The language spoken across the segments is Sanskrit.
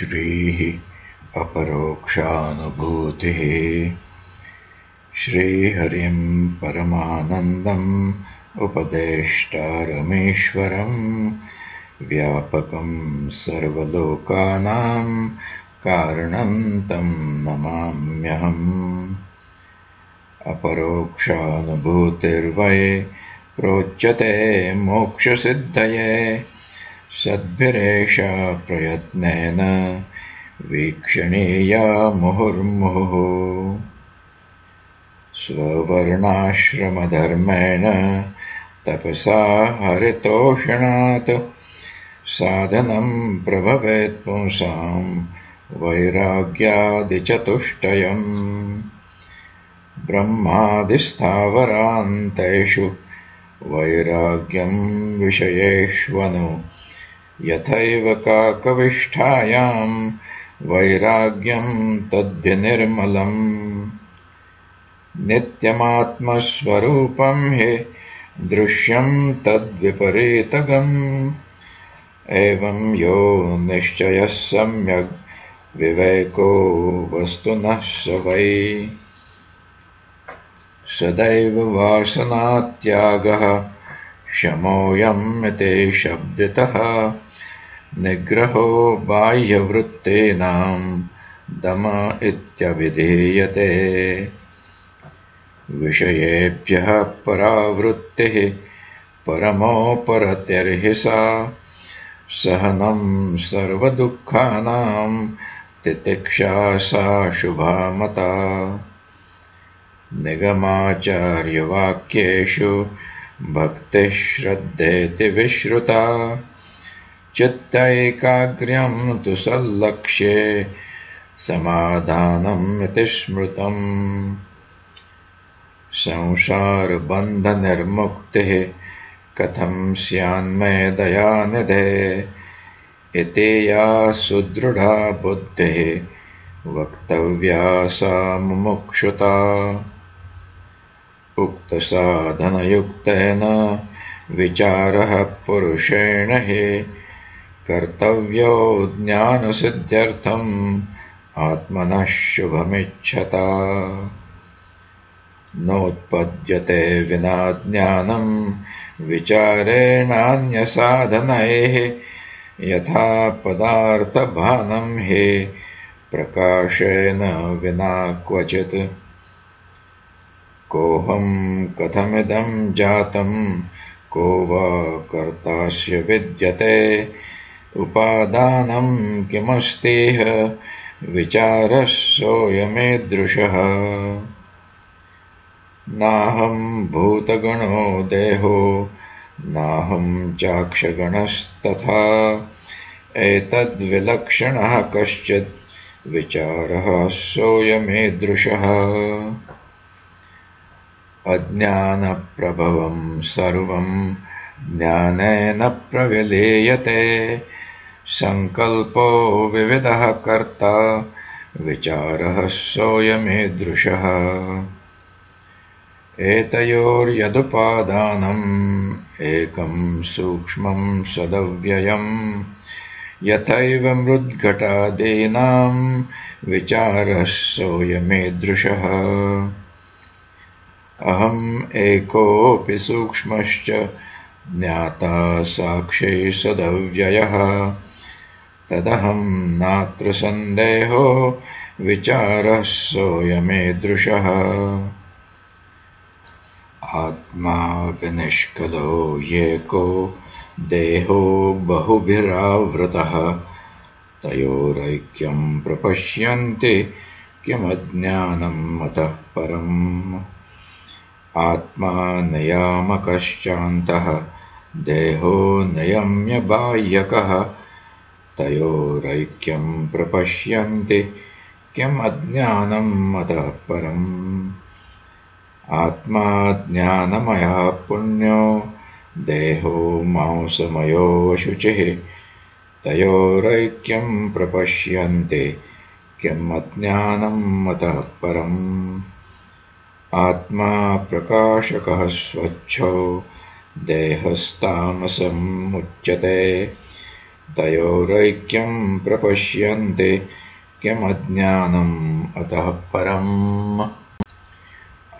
श्रीः अपरोक्षानुभूतिः। श्रीहरिम् परमानन्दम् उपदेष्टारमेश्वरम् व्यापकम् सर्वलोकानाम् कारणम् तम् नमाम्यहम्। अपरोक्षानुभूतिर्वै प्रोच्यते मोक्षसिद्धये सद्भिरेषा प्रयत्नेन वीक्षणीया मुहुर्मुहुः स्ववर्णाश्रमधर्मेण तपसा हरितोषणात् साधनम् प्रभवेत्पुंसाम् वैराग्यादिचतुष्टयम्। ब्रह्मादिस्थावरान्तेषु वैराग्यम् विषयेष्वनु यथैव काकविष्ठायाम् वैराग्यम् तद्धिनिर्मलम्। नित्यमात्मस्वरूपम् हि दृश्यम् तद्विपरीतगम्। एवम् यो निश्चयः सम्यग् विवेको वस्तुनः स वै। सदैव वासनात्यागः शमोऽयम् इति शब्दितः निग्रहो बाह्यवृत्तीनाम् दम इत्यभिधीयते। विषयेभ्यः परावृत्तिः परमोपरतिर्हि सा सहनम् सर्वदुःखानाम् तितिक्षा सा शुभामता। निगमाचार्यवाक्येषु भक्तिः श्रद्धेति विश्रुता चित्तैकाग्र्यम् तु सल्लक्ष्ये समाधानम् इति स्मृतम् संसारबन्धनिर्मुक्तिः कथम् स्यान्मे दयानिधे इति या सुदृढा बुद्धिः वक्तव्या सा मुमुक्षुता। उक्तसाधनयुक्तेन विचारः पुरुषेण हि कर्तव्यो ज्ञानसिद्ध्यर्थम् आत्मनः शुभमिच्छता। नोत्पद्यते विना ज्ञानम् विचारेणान्यसाधनैः यथा पदार्थभानम् हि प्रकाशेन विना क्वचित्। कोऽहम् कथमिदम् जातम् को वा कर्तास्य विद्यते उपादानम् किमस्तिह? विचारः सोऽयमीदृशः नाहम् भूतगणो देहो नाहम् चाक्षगणस्तथा। एतद्विलक्षणः कश्चित् विचारः सोऽयमीदृशः अज्ञानप्रभवम् सर्वम् ज्ञानेन प्रविलीयते सङ्कल्पो विविधः कर्ता विचारः सोऽयमीदृशः। एतयोर्यदुपादानम् एकम् सूक्ष्मम् सदव्ययम् यथैव मृद्घटादीनाम् विचारः सोऽयमीदृशः। अहम् एकोऽपि सूक्ष्मश्च ज्ञाता साक्षी सदव्ययः तदहम् नात्र सन्देहो विचारः सोऽयमीदृशः। आत्मा विनिष्कलो येको देहो बहुभिरावृतः। तयोरैक्यम् प्रपश्यन्ति किमज्ञानम् मतः परम्। आत्मा नयामकश्चान्तः देहो नयम्यबाह्यकः तयोरैक्यम् प्रपश्यन्ति किम् अज्ञानम् मतः परम्? आत्मा ज्ञानमयः पुण्यो देहो मांसमयो शुचिः। तयोरैक्यम् प्रपश्यन्ति किम् अज्ञानम् मतः परम्? आत्मा प्रकाशकः स्वच्छो देहस्तामसम् तयोरैक्यम् प्रपश्यन्ते किमज्ञानम् अतः परम्।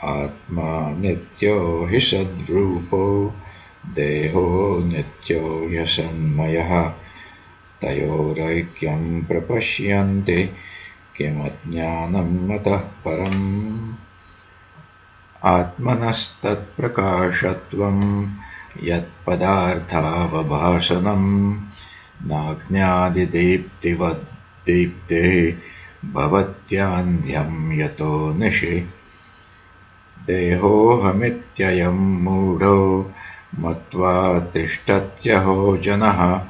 आत्मा नित्यो हि सद्रूपो देहो नित्यो ह्यसन्मयः। तयोरैक्यम् प्रपश्यन्ते किमज्ञानम् अतः परम्। आत्मनस्तत्प्रकाशत्वम् यत्पदार्थावभाषणम् नाज्ञादिदीप्तिवद्दीप्तिः भवत्यान्ध्यम् यतो निशि। देहोऽहमित्ययम् मूढो मत्वा तिष्ठत्यहो जनः।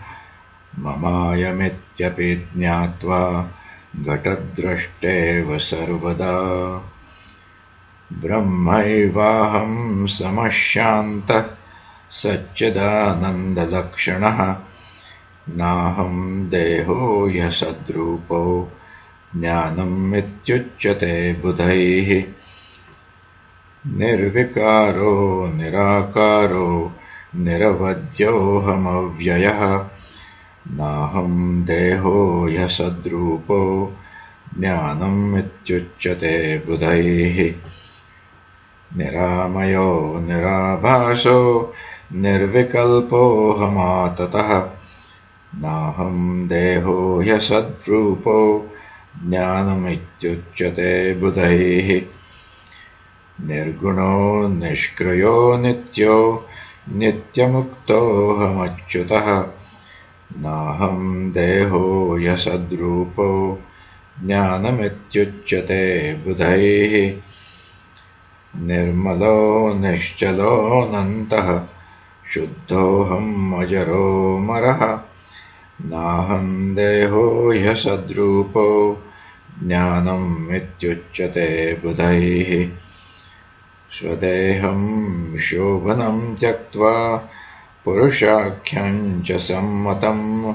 ममायमित्यपि ज्ञात्वा घटद्रष्टेव सर्वदा। ब्रह्मैवाहम् समशान्तः सच्चिदानन्दलक्षणः नाहम् देहो ह्यसद्रूपो ज्ञानम् इत्युच्यते बुधैः। निर्विकारो निराकारो निरवध्योऽहमव्ययः नाहम् देहो ह्यसद्रूपो ज्ञानम् इत्युच्यते बुधैः। निरामयो निराभासो निर्विकल्पोऽहमाततः नाहम् देहो ह्यसद्रूपो ज्ञानमित्युच्यते बुधैः। निर्गुणो निष्क्रियो नित्यो नित्यमुक्तोऽहमच्युतः। नाहम् देहो ह्यसद्रूपो ज्ञानमित्युच्यते बुधैः। निर्मलो निश्चलोऽनन्तः शुद्धोऽहम् अजरोमरः नाहम् देहो ह्यसद्रूपो ज्ञानम् इत्युच्यते बुधैः। स्वदेहम् शोभनम् त्यक्त्वा पुरुषाख्यम् च सम्मतम्।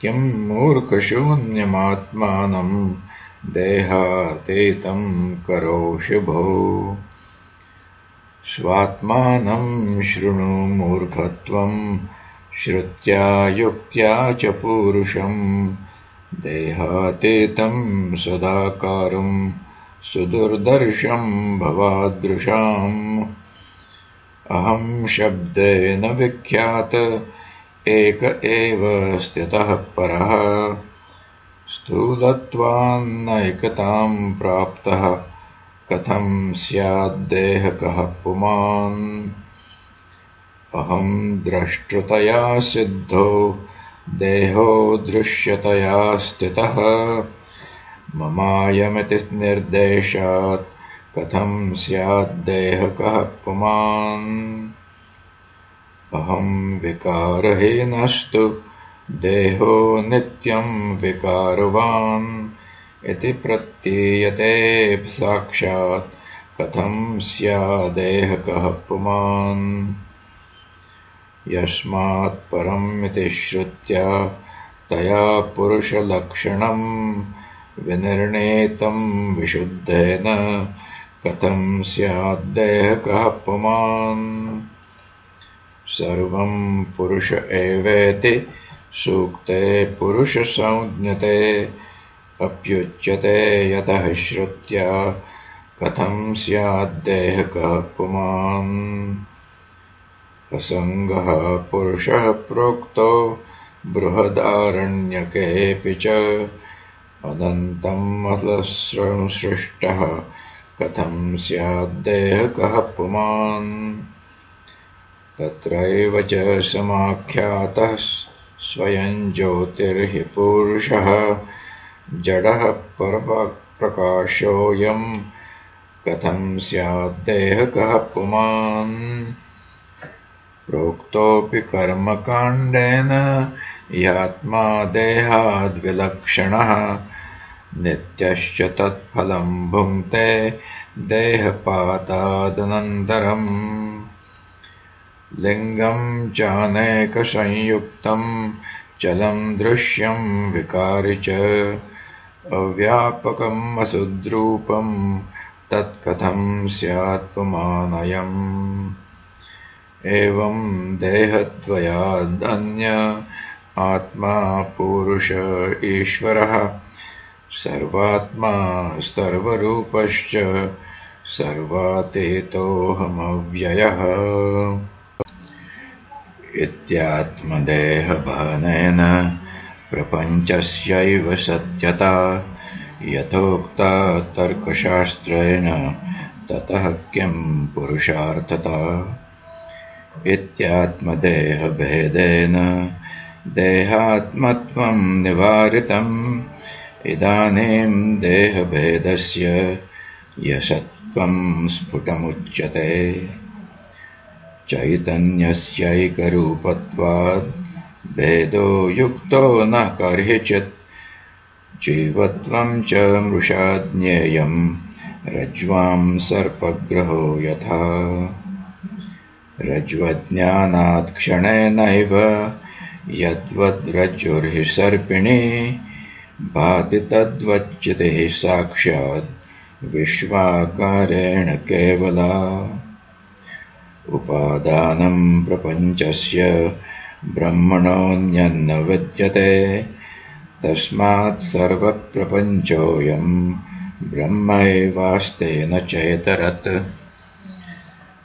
किम् मूर्खशून्यमात्मानम् देहातीतम् करोषि भो। स्वात्मानम् शृणु मूर्खत्वम् श्रुत्या युक्त्या च पूरुषम् देहातीतम् सदाकारम् सुदुर्दर्शम् भवादृशाम्। अहम् शब्देन विख्यात एक एव स्थितः परः। स्थूलत्वान्नैकताम् प्राप्तः कथम् स्याद्देहकः पुमान् अहम् द्रष्टृतया सिद्धो देहो दृश्यतया स्थितः। ममायमिति निर्देशात् कथम् स्याद्देहकः पुमान्। अहम् विकारहीनस्तु देहो नित्यम् विकारवान्। इति प्रतीयते साक्षात् कथम् स्यादेहकः पुमान् यस्मात् परम् इति श्रुत्या तया पुरुषलक्षणम् विनिर्णेतम् विशुद्धेन। कथम् स्याद्देहकः पुमान् सर्वम् पुरुष एवेति सूक्ते पुरुषसंज्ञते अप्युच्यते यतः श्रुत्या। कथम् स्याद्देहकः पुमान् असङ्गः पुरुषः प्रोक्तो बृहदारण्यकेऽपि च अनन्तम् अलसृष्टः कथम् स्याद्देहकः पुमान्? तत्रैव च समाख्यातः स्वयम् ज्योतिर्हि पुरुषः। जडः परप्रकाशोऽयम् कथम् स्याद्देहकः पुमान् प्रोक्तोऽपि कर्मकाण्डेन ह्यात्मा देहाद्विलक्षणः। नित्यश्च तत्फलम् भुङ्क्ते देहपातादनन्तरम् लिङ्गम् चानेकसंयुक्तम् चलम् दृश्यम् विकारि च। अव्यापकम् असुद्रूपम् तत्कथम् स्यात्पुमानयम् एवम् देहद्वयादन्य आत्मा पुरुष ईश्वरः। सर्वात्मा सर्वरूपश्च सर्वातेतोऽहमव्ययः। इत्यात्मदेहभानेन प्रपञ्चस्यैव सत्यता। यथोक्ता तर्कशास्त्रेण ततः किम् पुरुषार्थता इत्यात्मदेहभेदेन देहात्मत्वम् निवारितम्। इदानीम् देहभेदस्य यसत्त्वम् स्फुटमुच्यते। चैतन्यस्यैकरूपत्वाद् भेदो युक्तो न कर्हिचित्। जीवत्वम् च मृषा ज्ञेयम् रज्ज्वाम् सर्पग्रहो यथा रज्ज्वज्ञानात् क्षणेनैव यद्वद्रज्जुर्हि सर्पिणी भाति तद्वच्चितिः साक्षात् विश्वाकारेण केवला। उपादानम् प्रपञ्चस्य ब्रह्मणोऽन्यन्न विद्यते। तस्मात् सर्वप्रपञ्चोऽयम् ब्रह्मैवास्तेन चेतरत्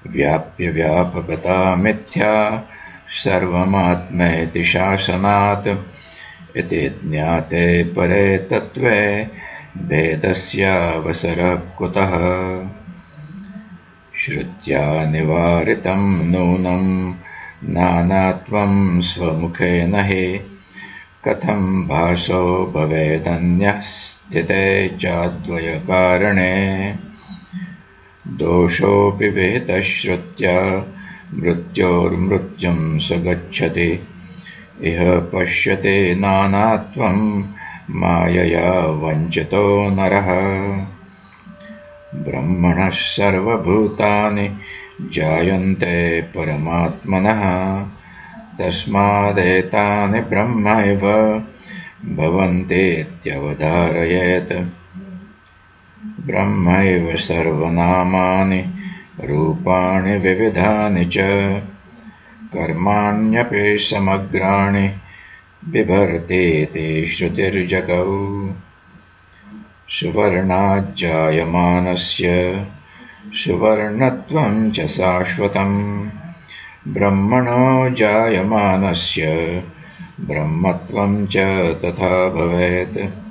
व्याप्यव्यापकता मिथ्या सर्वमात्मेति शासनात्। इति ज्ञाते परे तत्त्वे भेदस्यावसरः कुतः श्रुत्या निवारितम् नूनम् नानात्वम् स्वमुखेन हि। कथम् भासो भवेदन्यः स्थिते चाद्वयकारणे दोषोऽपि वेतश्रुत्या मृत्योर्मृत्युम् स गच्छति। इह पश्यते नानात्वम् मायया वञ्चितो नरः। ब्रह्मणः सर्वभूतानि जायन्ते परमात्मनः। तस्मादेतानि ब्रह्मैव भवन्तीत्यवधारयेत् ब्रह्मैव सर्वनामानि रूपाणि विविधानि च। कर्माण्यपि समग्राणि बिभर्तीति श्रुतिर्जगौ। सुवर्णाज्जायमानस्य सुवर्णत्वम् च शाश्वतम्। ब्रह्मणो जायमानस्य ब्रह्मत्वम् च तथा भवेत्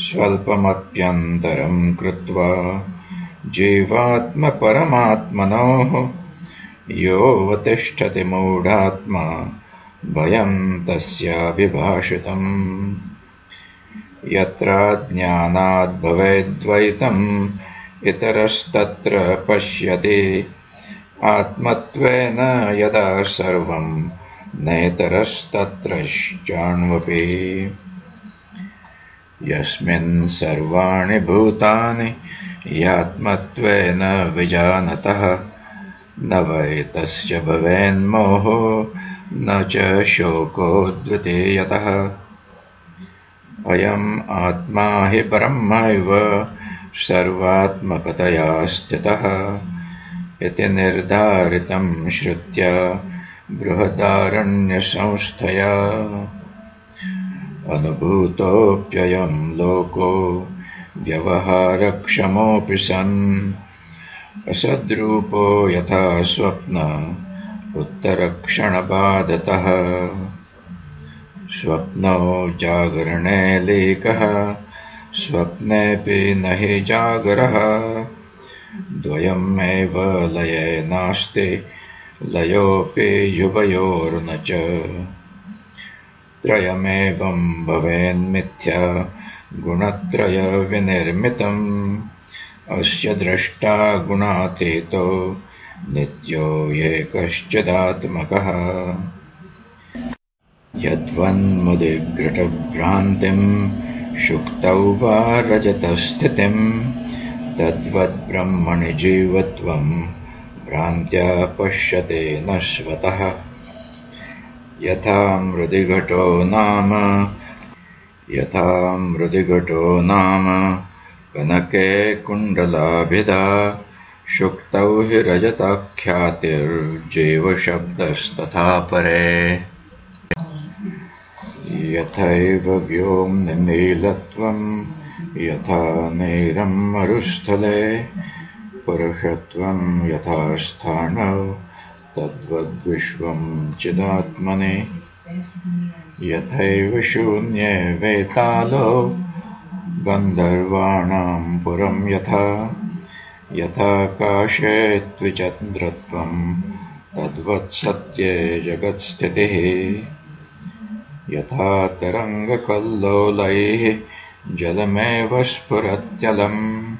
स्वल्पमप्यन्तरम् कृत्वा जीवात्मपरमात्मनोः योऽवतिष्ठति मूढात्मा भयम् तस्याभिभाषितम्। यत्र ज्ञानाद्भवेद्वैतम् इतरस्तत्र पश्यति। आत्मत्वेन यदा सर्वम् नेतरस्तत्रश्चाण्वपि यस्मिन् सर्वाणि भूतानि यात्मत्वेन विजानतः। न वै तस्य भवेन्मोहो न च शोको द्वितीयतः। अयम् आत्मा हि ब्रह्मैव सर्वात्मकतया स्थितः। इति निर्धारितम् श्रुत्या बृहदारण्यसंस्थया अनुभूतोऽप्ययम् लोको व्यवहारक्षमोऽपि सन्। असद्रूपो यथा स्वप्न उत्तरक्षणबाधतः। स्वप्नो जागरणे लेकः स्वप्नेऽपि न हि जागरः। द्वयमेव लये नास्ति लयोऽपि युवयोर्न च त्रयमेवम् भवेन्मिथ्या गुणत्रयविनिर्मितम्। अस्य द्रष्टा गुणातीतो नित्यो ये कश्चिदात्मकः। यद्वन्मुदिघ्रटभ्रान्तिम् शुक्तौ वा रजतस्थितिम् तद्वद्ब्रह्मणि जीवत्वम् भ्रान्त्या पश्यते नश्वतः यथा मृदिघटो नाम। यथा मृदिघटो नाम। कनके कुण्डलाभिधा। शुक्तौ हि रजताख्यातिर्जीवशब्दस्तथा परे यथैव व्योम्निनीलत्वम् यथा नेरम् मरुस्थले। पुरुषत्वम् यथा स्थाणौ तद्वद्विश्वम् चिदात्मने। यथैव शून्ये वेतालो गन्धर्वाणाम् पुरम् यथा। यथाकाशे त्विचन्द्रत्वम् तद्वत्सत्ये जगत्स्थितिः। यथा तरङ्गकल्लोलैः जलमेव स्फुरत्यलम्।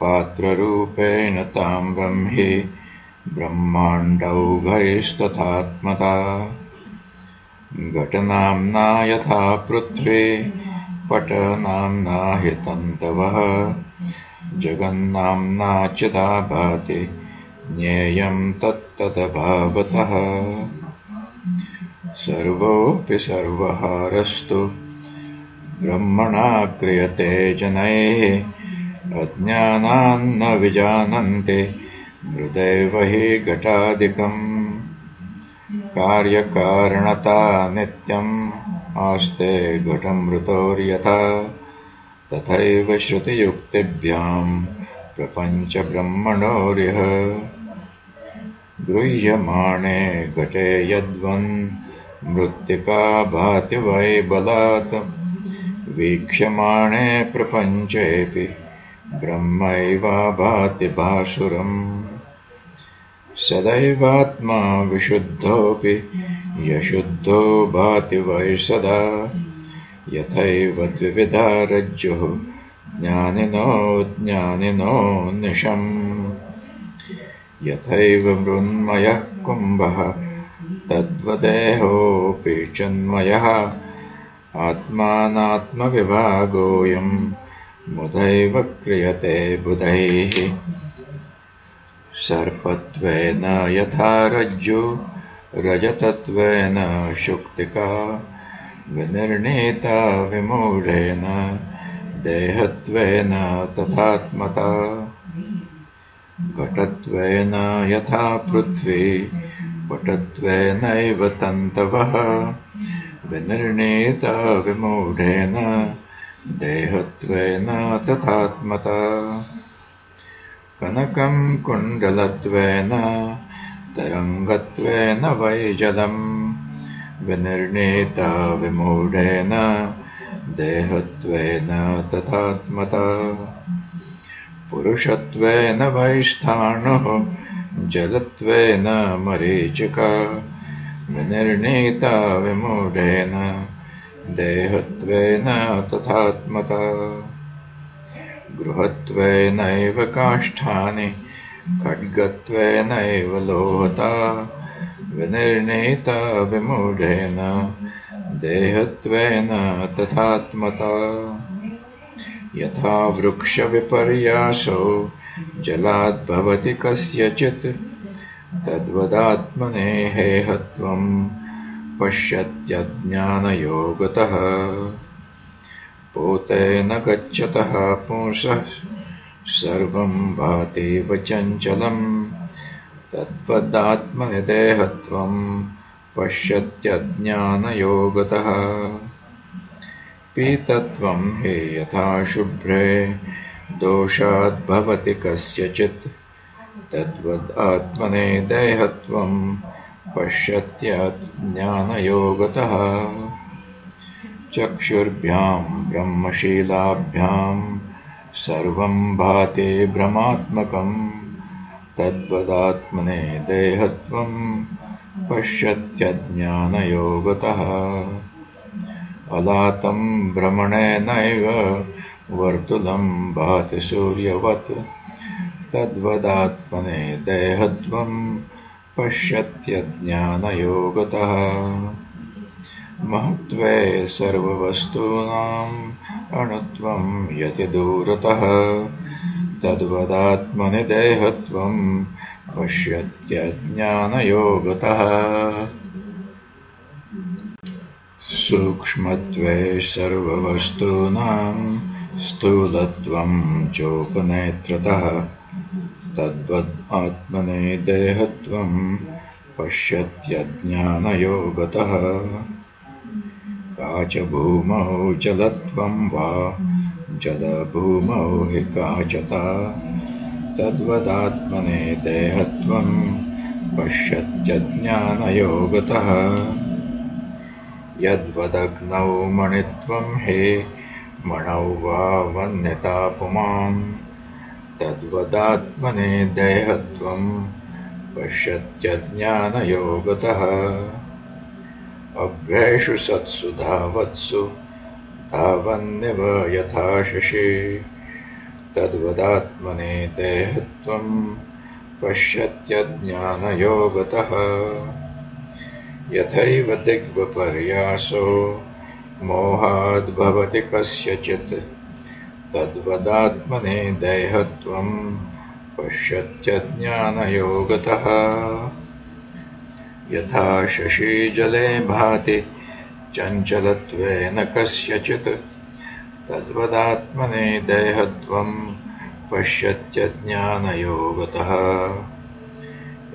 पात्ररूपेण ताम्रम् हि ब्रह्माण्डौघैस्तथात्मता घटनाम्ना यथा पृथ्वी पटनाम्ना हि तन्तवः जगन्नाम्ना चिदा भाति ज्ञेयम् तत्तदभावतः। सर्वोऽपि सर्वहारस्तु। ब्रह्मणा क्रियते जनैः अज्ञानान्न विजानन्ति मृदैव हि घटादिकम्। कार्यकारणता नित्यम्। आस्ते घटमृतोर्यथा। तथैव श्रुतियुक्तिभ्याम्। प्रपञ्चब्रह्मणोर्यः गृह्यमाणे घटे यद्वन्। मृत्तिका भाति वै बलात्। वीक्ष्यमाणे प्रपञ्चेऽपि ब्रह्मैवा भाति भासुरम् सदैवात्मा विशुद्धोऽपि यशुद्धो भाति वै सदा यथैव द्विविधा रज्जुः ज्ञानिनो ज्ञानिनो निशम्। यथैव मृन्मयः कुम्भः तद्वदेहोऽपि चन्मयः। आत्मानात्मविभागोऽयम् मुदैव क्रियते बुधैः। सर्पत्वेन यथा रज्जु रजतत्वेन शुक्तिका विनिर्णीता विमूढेन देहत्वेन तथात्मता। घटत्वेन यथा पृथ्वी पटत्वेनैव तन्तवः। विनिर्णीता विमूढेन देहत्वेन तथात्मता। कनकम् कुण्डलत्वेन तरङ्गत्वेन वै जलम् विनिर्णीता विमूढेन देहत्वेन तथात्मता। पुरुषत्वेन वै स्थाणुः जलत्वेन मरीचिका विनिर्णीता विमूढेन देहत्वेन तथात्मता। गृहत्वेनैव काष्ठानि खड्गत्वेनैव लोहता। विनिर्णीता विमूढेन देहत्वेन तथात्मता। यथा वृक्षविपर्यासो जलाद्भवति कस्यचित् तद्वदात्मने हेहत्वम् पश्यत्यज्ञानयोगतः। पोतेन गच्छतः पुंसः सर्वम् भातीव चञ्चलम् तद्वदात्मनि पश्यत्यज्ञानयोगतः। पीतत्वम् हि यथा शुभ्रे दोषाद्भवति कस्यचित्। तद्वद् आत्मने देहत्वम् पश्यत्यज्ञानयोगतः चक्षुर्भ्याम् ब्रह्मशीलाभ्याम् सर्वम् भाति भ्रमात्मकम् तद्वदात्मने देहत्वम् पश्यत्यज्ञानयोगतः। अलातम् भ्रमणेनैव वर्तुलम् भाति सूर्यवत्। तद्वदात्मने देहत्वम् पश्यत्यज्ञानयोगतः। महत्त्वे सर्ववस्तूनाम् अणुत्वम् यतिदूरतः तद्वदात्मनि देहत्वम् पश्यत्यज्ञानयोगतः। सूक्ष्मत्वे सर्ववस्तूनाम् स्थूलत्वम् चोपनेत्रतः तद्वद् आत्मने देहत्वम् पश्यत्यज्ञानयोगतः। का च भूमौ जलत्वं वा जलभूमौ हि काचता। तद्वदात्मने देहत्वं पश्यत्यज्ञानयोगतः। यद्वदग्नौ मणित्वं हे मणौ वा वन्यता पुमान् तद्वदात्मने देहत्वं पश्यत्यज्ञानयोगतः। अभ्रेषु सत्सु धावत्सु धावन्निव यथा शशि। तद्वदात्मने देहत्वं पश्यत्यज्ञानयोगतः। यथैव दिग्वपर्यासो मोहाद्भवति कस्यचित् तद्वदात्मने देहत्वं पश्यत्यज्ञानयोगतः। यथा शशीजले भाति चञ्चलत्वेन कस्यचित् तद्वदात्मने देहत्वं पश्यत्यज्ञानयोगतः।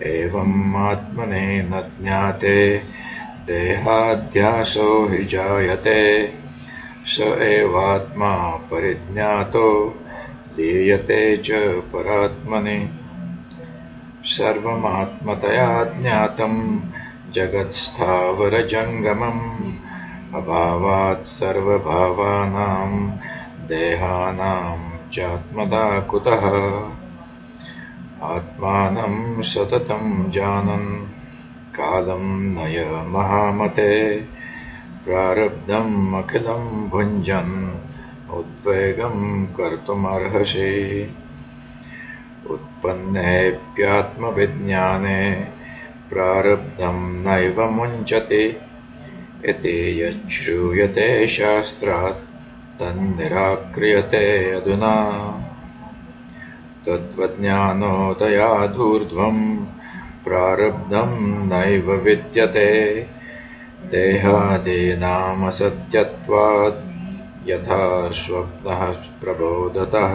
एवम् आत्मने न ज्ञाते देहाध्यासो हि जायते स एवात्मा परिज्ञातो लीयते च परात्मनि। सर्वमात्मतया ज्ञातम् जगत्स्थावरजङ्गमम् अभावात् सर्वभावानाम् देहानाम् चात्मदा कुतः आत्मानम् सततम् जानन् कालम् नय महामते प्रारब्धम् अखिलम् भुञ्जन् उद्वेगम् कर्तुमर्हसि। उत्पन्नेऽप्यात्मविज्ञाने प्रारब्धम् नैव मुञ्चति इति यच्छ्रूयते शास्त्रात् तन्निराक्रियते अधुना। तत्त्वज्ञानोदयादूर्ध्वम् प्रारब्धम् नैव विद्यते देहादीनामसत्यत्वात् यथा स्वप्नः प्रबोधतः।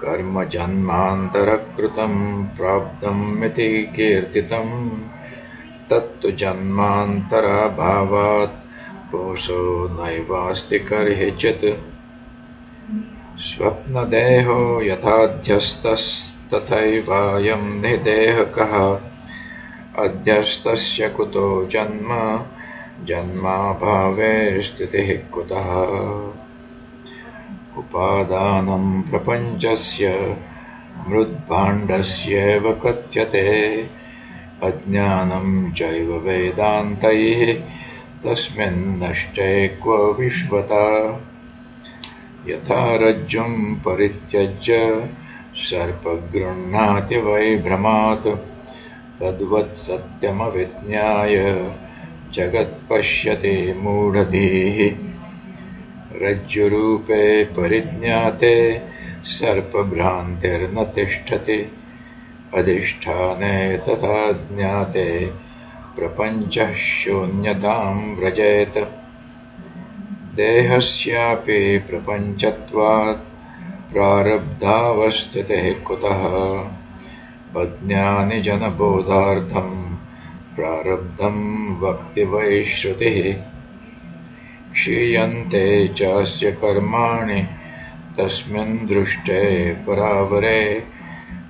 कर्मजन्मान्तरकृतम् प्राप्तमिति कीर्तितम् तत्तु जन्मान्तराभावात् कोशो नैवास्ति कर्हिचित् स्वप्नदेहो यथाध्यस्तस्तथैवायम् निदेहकः अध्यस्तस्य कुतो जन्म? जन्माभावे स्थितिः कुतः? उपादानम् प्रपञ्चस्य मृद्भाण्डस्येव कथ्यते। अज्ञानम् चैव वेदान्तैः तस्मिन्नष्टे क्व विश्वता? यथा रज्जुम् परित्यज्य सर्पगृह्णाति वै भ्रमात् तद्वत्सत्यमविज्ञाय जगत्पश्यति मूढधीः रज्जुरूपे परिज्ञाते सर्पभ्रान्तिर्न तिष्ठति अधिष्ठाने तथा ज्ञाते प्रपञ्चः शून्यताम् व्रजेत। देहस्यापि प्रपञ्चत्वात् प्रारब्धावस्थितिः कुतः अज्ञानिजनबोधार्थम् प्रारब्धम् वक्ति वै श्रुतिः क्षीयन्ते चास्य कर्माणि तस्मिन् दृष्टे परावरे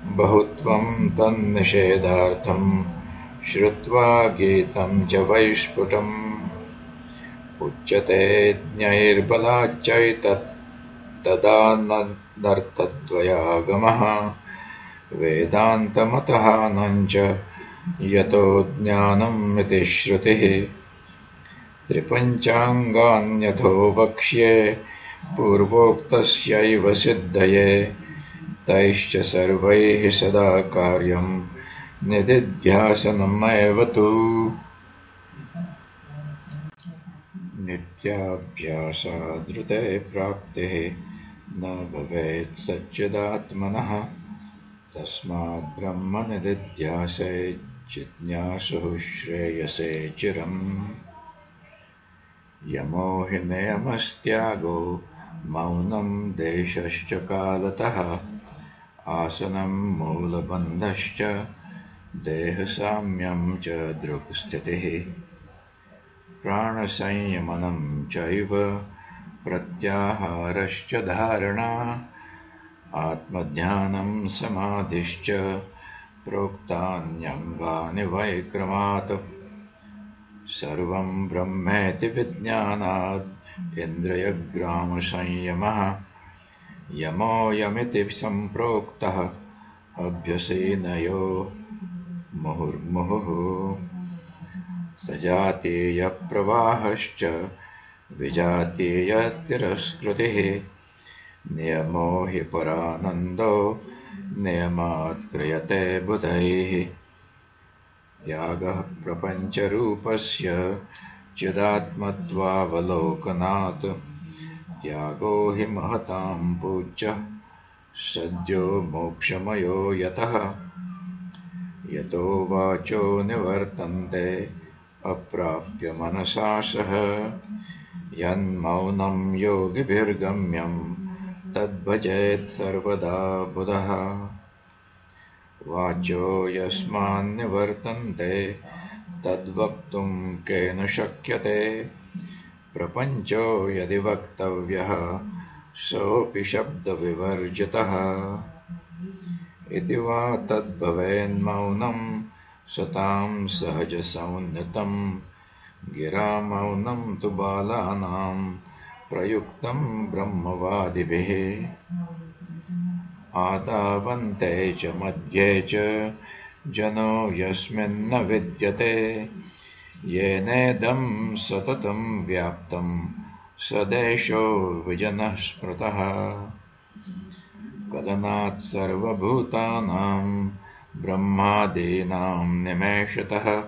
बहुत्वम् तन्निषेधार्थम् श्रुत्वा गीतम् च वैस्फुटम्। उच्यते ज्ञैर्बलाच्चैतत् तदा नर्थद्वयागमः वेदान्तमतः नञ्च यतो ज्ञानम् इति श्रुतिः। त्रिपञ्चाङ्गान्यथो वक्ष्ये पूर्वोक्तस्यैव सिद्धये। तैश्च सर्वैः सदा कार्यम् निदिध्यासनमेव तु। नित्याभ्यासादृते प्राप्तिः न भवेत् सच्चिदात्मनः तस्मात् ब्रह्मनिदिध्यासे जिज्ञासुः श्रेयसे चिरम्। यमो हि नियमस्त्यागो मौनम् देशश्च कालतः आसनम् मूलबन्धश्च देहसाम्यम् च दृक्स्थितिः प्राणसंयमनं चैव प्रत्याहारश्च धारणा आत्मध्यानं समाधिश्च प्रोक्तान्यङ्गानि वैक्रमात् सर्वं ब्रह्मेति विज्ञानाद् इन्द्रियग्रामसंयमः यमोऽयमिति सम्प्रोक्तः अभ्यसेनयो मुहुर्मुहुः। सजातीयप्रवाहश्च विजातीयतिरस्कृतिः नियमो हि परानन्दो नियमात् क्रियते बुधैः। त्यागः प्रपञ्चरूपस्य चिदात्मत्वावलोकनात्। त्यागो हि महतां पूज्यः सद्यो मोक्षमयो यतः। यतो वाचो निवर्तन्ते अप्राप्य मनसा सह। यन्मौनं योगिभिर्गम्यं तद्भजेत् सर्वदा बुधः। वाचो यस्मान्निवर्तन्ते तद्वक्तुं केन शक्यते? प्रपञ्चो यदि वक्तव्यः सोऽपि शब्दविवर्जितः। इति वा तद्भवेन्मौनं सतां सहजसौन्नतं गिरामौनं तु बालानां प्रयुक्तं ब्रह्मवादिभिः। आदावन्ते च मध्ये च जनो यस्मिन्न विद्यते। येनेदं सततं व्याप्तं स देशो विजनः स्मृतः। कदनात् सर्वभूतानां ब्रह्मादीनां निमेषतः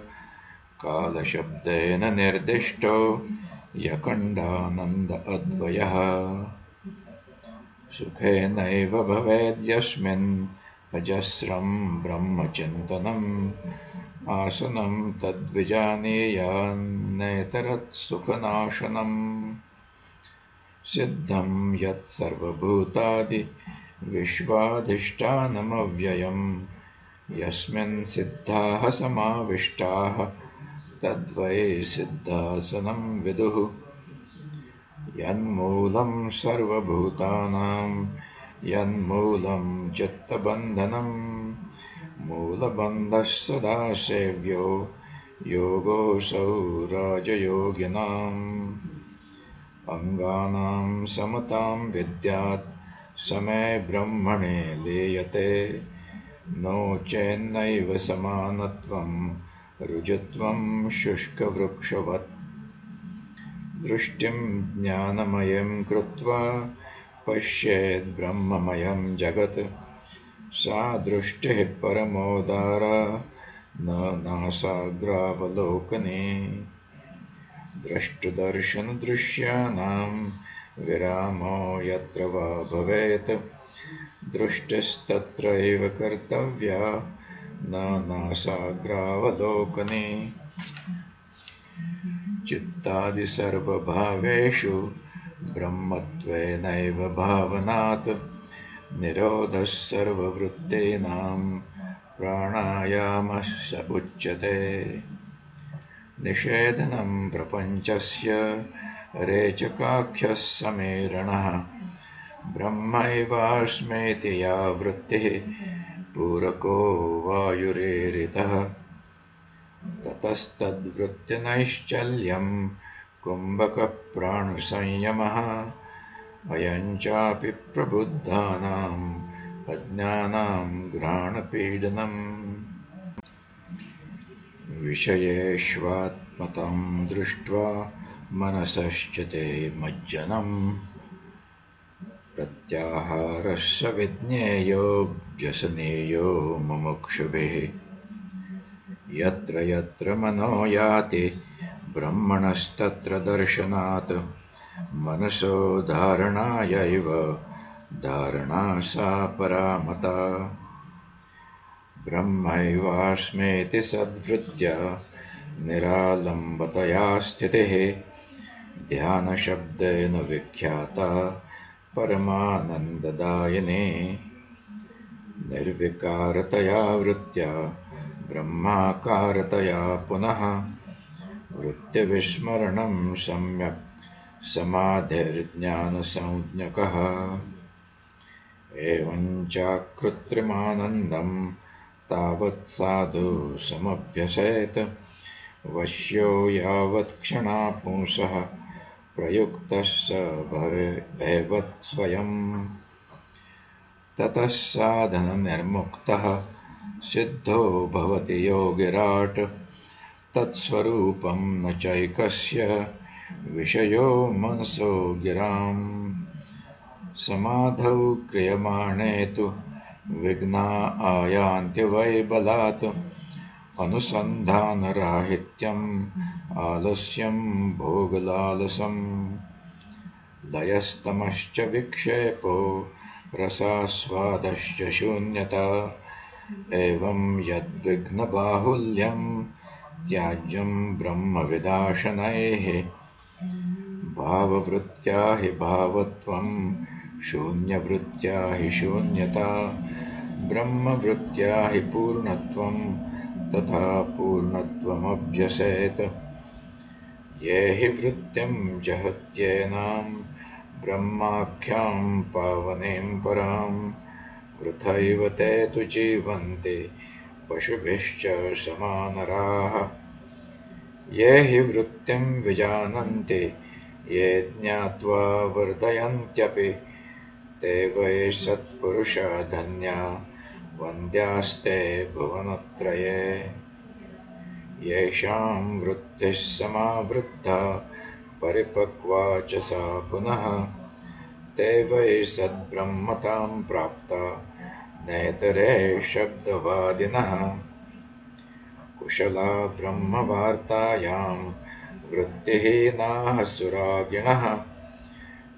कालशब्देन निर्दिष्टो यकण्डानन्द अद्वयः। सुखेनैव भवेद्यस्मिन् अजस्रं ब्रह्मचिन्तनम्। आसनं तद्विजानीयान्नेतरत्सुखनाशनम्। सिद्धं यत्सर्वभूतादिविश्वाधिष्ठानमव्ययम् यस्मिन् सिद्धाः समाविष्टाः तद्वै सिद्धासनं विदुः। यन्मूलं सर्वभूतानां यन्मूलं चित्तबन्धनम् मूलबन्धः सदा सेव्यो योगोऽसौ राजयोगिनाम् अङ्गानां समतां विद्यात् समे ब्रह्मणे लीयते। नो चेन्नैव समानत्वं रुजुत्वं शुष्कवृक्षवत्। दृष्टिं ज्ञानमयं कृत्वा पश्येद्ब्रह्ममयं जगत्। सा दृष्टिः परमोदारा न नासाग्रावलोकने। द्रष्टुदर्शनदृश्यानां विरामो यत्र वा भवेत्। दृष्टिस्तत्रैव कर्तव्या न नासाग्रावलोकने चित्तादिसर्वभावेषु ब्रह्मत्वेनैव भावनात् निरोधः सर्ववृत्तीनां प्राणायामः स उच्यते। निषेधनं प्रपञ्चस्य रेचकाख्यः समेरणः ब्रह्मैवास्मेति या वृत्तिः पूरको वायुरेरितः। ततस्तद्वृत्तिनैश्चल्यं कुम्भकप्राणसंयमः। अयं चापि प्रबुद्धानाम् अज्ञानां घ्राणपीडनम्। विषयेष्वात्मतं दृष्ट्वा मनसश्च ते मज्जनम् प्रत्याहारः स विज्ञेयो व्यसनेयो मुमुक्षुभिः। यत्र यत्र मनो याति ब्रह्मणस्तत्र दर्शनात्। मनसो धारणायैव धारणा सा परामता। ब्रह्मैवास्मेति सद्वृत्या निरालम्बतया स्थितिः। ध्यानशब्देन विख्याता परमानन्ददायिनी निर्विकारतया वृत्त्या ब्रह्माकारतया पुनः वृत्तिविस्मरणं सम्यक् समाधिर्ज्ञानसंज्ञकः। एवञ्चाकृत्रिमानन्दं तावत् साधु समभ्यसेत् वश्यो यावत्क्षणा पुंसः प्रयुक्तः स स्वयम् ततः साधननिर्मुक्तः सिद्धो भवति योगिराट्। तत्स्वरूपं न चैकस्य विषयो मनसो गिराम्। समाधौ क्रियमाणे तु विघ्ना आयान्ति वै बलात् अनुसन्धानराहित्यम् आलस्यम् भोगलालसम्। लयस्तमश्च विक्षेपो रसास्वादश्च शून्यता। एवम् यद्विघ्नबाहुल्यम् त्याज्यम् ब्रह्मविदाशनैः। भाववृत्त्या हि भावत्वम् शून्यवृत्त्या हि शून्यता। ब्रह्मवृत्त्या हि पूर्णत्वम् तथा पूर्णत्वमभ्यसेत् ये हि वृत्तिम् जहत्येनाम् ब्रह्माख्याम् पावनीम् पराम् वृथैव ते तु जीवन्ति पशुभिश्च समानराः। ये हि वृत्तिम् विजानन्ति ये ज्ञात्वा वर्धयन्त्यपि ते वै सत्पुरुषा धन्या वन्द्यास्ते भुवनत्रये। येषाम् वृत्तिः समावृद्धा परिपक्वा च सा पुनः। ते वै सद्ब्रह्मताम् प्राप्ता नेतरे शब्दवादिनः। कुशला ब्रह्मवार्तायाम् वृत्तिहीनाः सुरागिणः।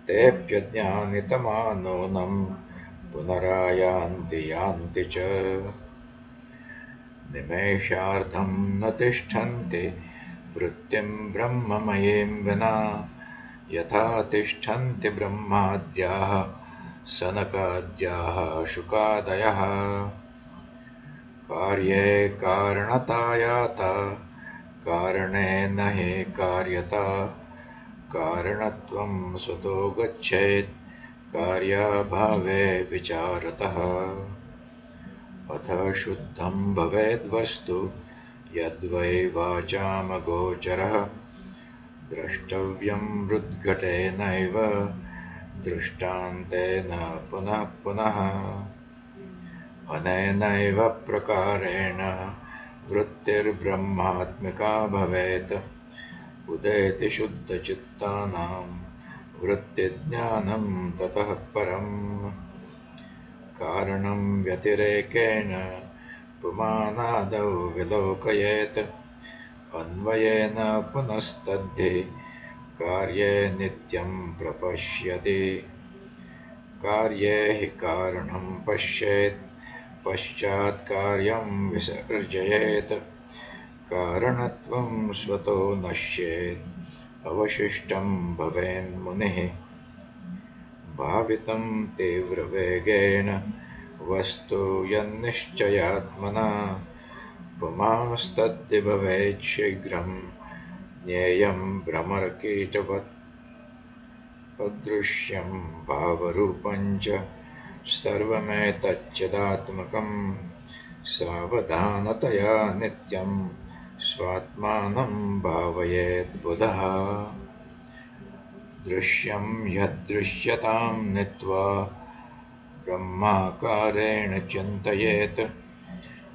तेऽप्यज्ञानितमा नूनम् पुनरायान्ति यान्ति च। निमेषार्धम् न तिष्ठन्ति वृत्तिम् ब्रह्ममयीम् विना यथा तिष्ठन्ति ब्रह्माद्याः सनकाद्याः शुकादयः। कार्ये कारणतायाता कारणे न हि कार्यता कारणत्वम् स्वतो गच्छेत् कार्याभावे विचारतः। अथ शुद्धम् भवेद्वस्तु यद्वै वाचामगोचरः। द्रष्टव्यम् हृद्घटेनैव दृष्टान्तेन पुनः पुनः। अनेनैव प्रकारेण वृत्तिर्ब्रह्मात्मिका भवेत्। उदेति शुद्धचित्तानाम् वृत्तिज्ञानम् ततः परम्। कारणम् व्यतिरेकेण पुमानादौ विलोकयेत्। अन्वयेन पुनस्तद्धि कार्ये नित्यम् प्रपश्यति। कार्ये हि कारणम् पश्येत् पश्चात्कार्यम् विसर्जयेत् कारणत्वम् स्वतो नश्येत् अवशिष्टम् भवेन्मुनिः। भावितम् तीव्रवेगेन वस्तु यन्निश्चयात्मना। पुमांस्तद्धि भवेत् शीघ्रम् ज्ञेयम् भ्रमरकीटवत् अदृश्यम् भावरूपम् च सर्वमेतच्चिदात्मकम् सावधानतया नित्यम् स्वात्मानम् भावयेद्बुधः दृश्यम् यद्दृश्यताम् नीत्वा ब्रह्माकारेण चिन्तयेत्।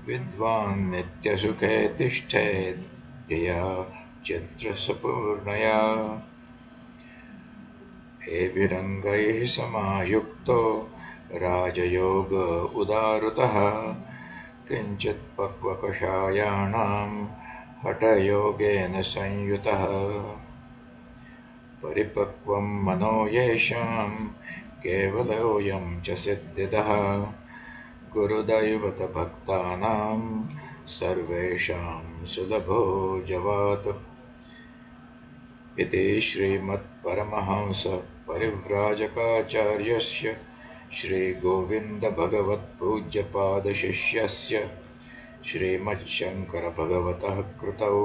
विद्वान् नित्यसुखे तिष्ठेत्। धिया चित्रसपूर्णया। एभिरङ्गैः समायुक्तो राजयोग उदारुतः। किञ्चित्पक्वकषायाणाम् हठयोगेन संयुतः। परिपक्वम् मनो येषाम् केवलोऽयम् च सिद्धिदः गुरुदैवतभक्तानाम् सर्वेषाम् सुलभो जवात्। इति श्रीमत्परमहंस परिव्राजकाचार्यस्य श्रीगोविन्दभगवत्पूज्यपादशिष्यस्य श्रीमच्छङ्करभगवतः कृतौ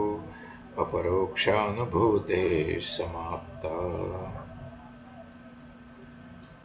अपरोक्षानुभूतेः समाप्ता